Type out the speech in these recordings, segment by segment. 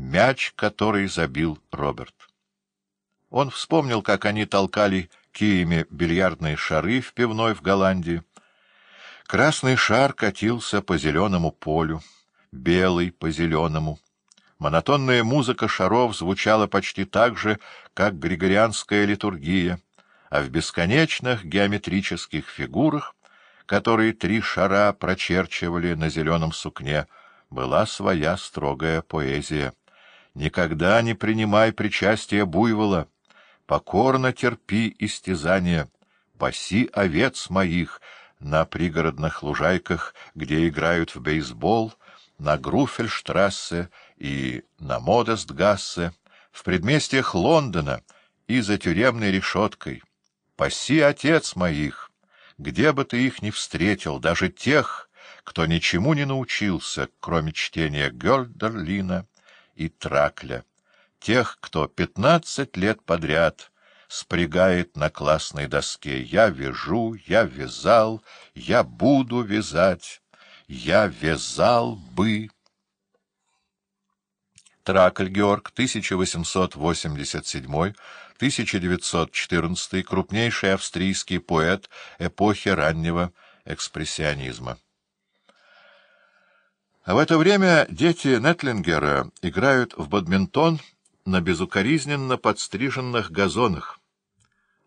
мяч, который забил Роберт. Он вспомнил, как они толкали киями бильярдные шары в пивной в Голландии. Красный шар катился по зеленому полю, белый по зеленому. Монотонная музыка шаров звучала почти так же, как григорианская литургия, а в бесконечных геометрических фигурах, которые три шара прочерчивали на зеленом сукне, была своя строгая поэзия. «Никогда не принимай причастия буйвола, покорно терпи истязания, паси овец моих» на пригородных лужайках, где играют в бейсбол, на Груфельштрассе и на Модестгассе, в предместьях Лондона и за тюремной решеткой. Паси отец моих, где бы ты их ни встретил, даже тех, кто ничему не научился, кроме чтения Гёльдерлина и Тракля, тех, кто пятнадцать лет подряд спрягает на классной доске «Я вяжу, я вязал, я буду вязать» я вязал бы... Тракль Георг, 1887-1914, крупнейший австрийский поэт эпохи раннего экспрессионизма. А в это время дети Нетлингера играют в бадминтон на безукоризненно подстриженных газонах.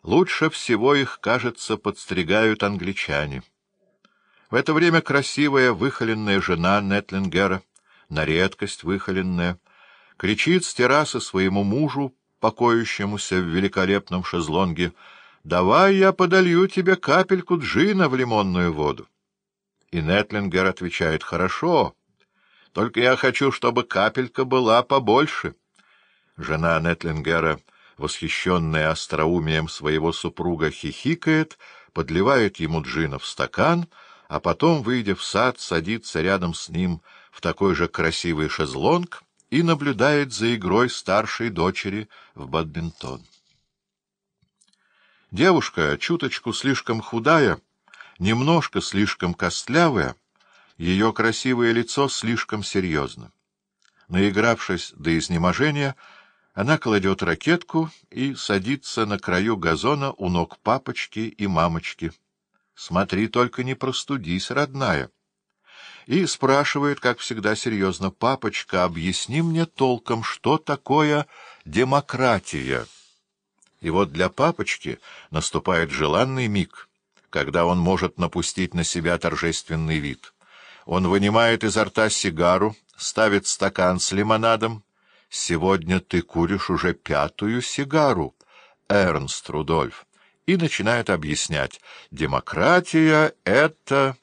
Лучше всего их, кажется, подстригают англичане. В это время красивая выхоленная жена Нетлингера, на редкость выхоленная, кричит с террасы своему мужу, покоящемуся в великолепном шезлонге, «Давай я подолью тебе капельку джина в лимонную воду». И Нетлингер отвечает, «Хорошо, только я хочу, чтобы капелька была побольше». Жена Нетлингера, восхищенная остроумием своего супруга, хихикает, подливает ему джина в стакан — а потом, выйдя в сад, садится рядом с ним в такой же красивый шезлонг и наблюдает за игрой старшей дочери в бадминтон. Девушка, чуточку слишком худая, немножко слишком костлявая, ее красивое лицо слишком серьезно. Наигравшись до изнеможения, она кладет ракетку и садится на краю газона у ног папочки и мамочки — Смотри, только не простудись, родная. И спрашивает, как всегда серьезно, «Папочка, объясни мне толком, что такое демократия?» И вот для папочки наступает желанный миг, когда он может напустить на себя торжественный вид. Он вынимает изо рта сигару, ставит стакан с лимонадом. «Сегодня ты куришь уже пятую сигару, Эрнст Рудольф» и начинает объяснять. Демократия — это...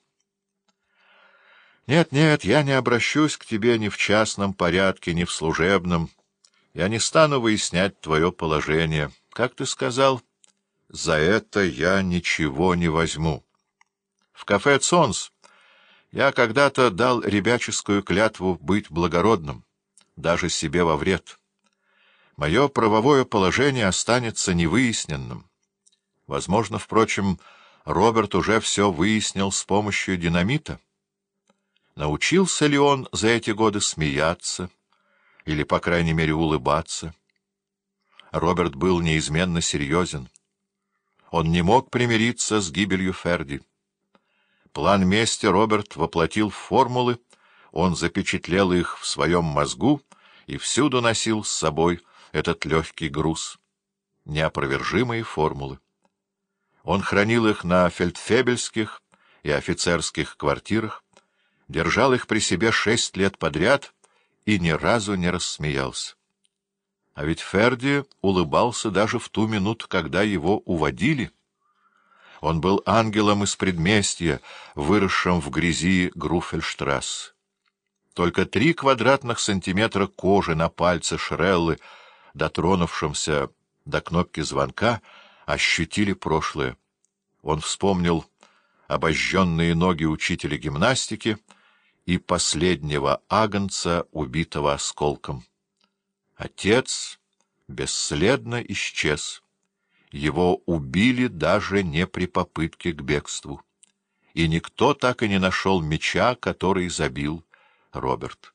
Нет, нет, я не обращусь к тебе ни в частном порядке, ни в служебном. Я не стану выяснять твое положение. Как ты сказал? За это я ничего не возьму. В кафе «Цонс» я когда-то дал ребяческую клятву быть благородным, даже себе во вред. Мое правовое положение останется невыясненным. Возможно, впрочем, Роберт уже все выяснил с помощью динамита. Научился ли он за эти годы смеяться или, по крайней мере, улыбаться? Роберт был неизменно серьезен. Он не мог примириться с гибелью Ферди. План мести Роберт воплотил в формулы, он запечатлел их в своем мозгу и всюду носил с собой этот легкий груз. Неопровержимые формулы. Он хранил их на фельдфебельских и офицерских квартирах, держал их при себе шесть лет подряд и ни разу не рассмеялся. А ведь Ферди улыбался даже в ту минуту, когда его уводили. Он был ангелом из предместья, выросшим в грязи Груфельштрасс. Только три квадратных сантиметра кожи на пальце Шреллы, дотронувшемся до кнопки звонка, — ощутили прошлое. Он вспомнил обожженные ноги учителя гимнастики и последнего агнца, убитого осколком. Отец бесследно исчез. Его убили даже не при попытке к бегству. И никто так и не нашел меча, который забил Роберт.